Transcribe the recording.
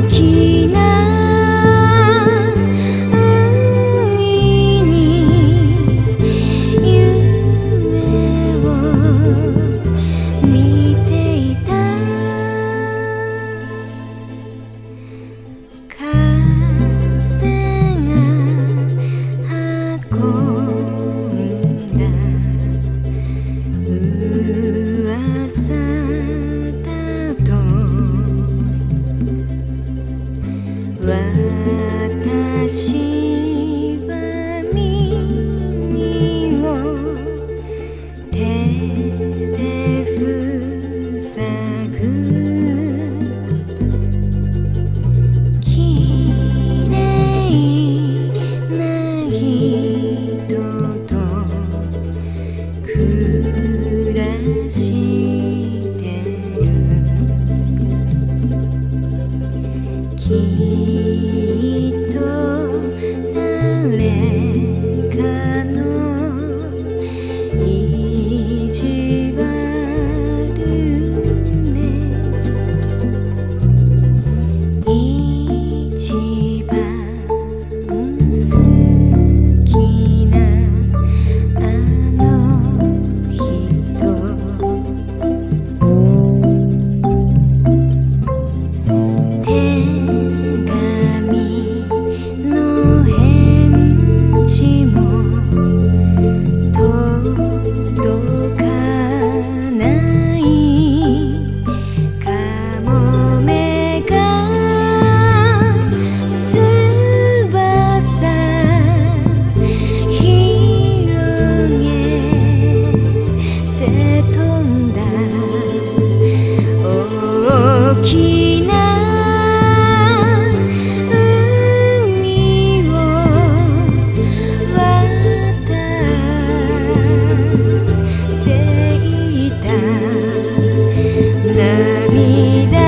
大ききっと need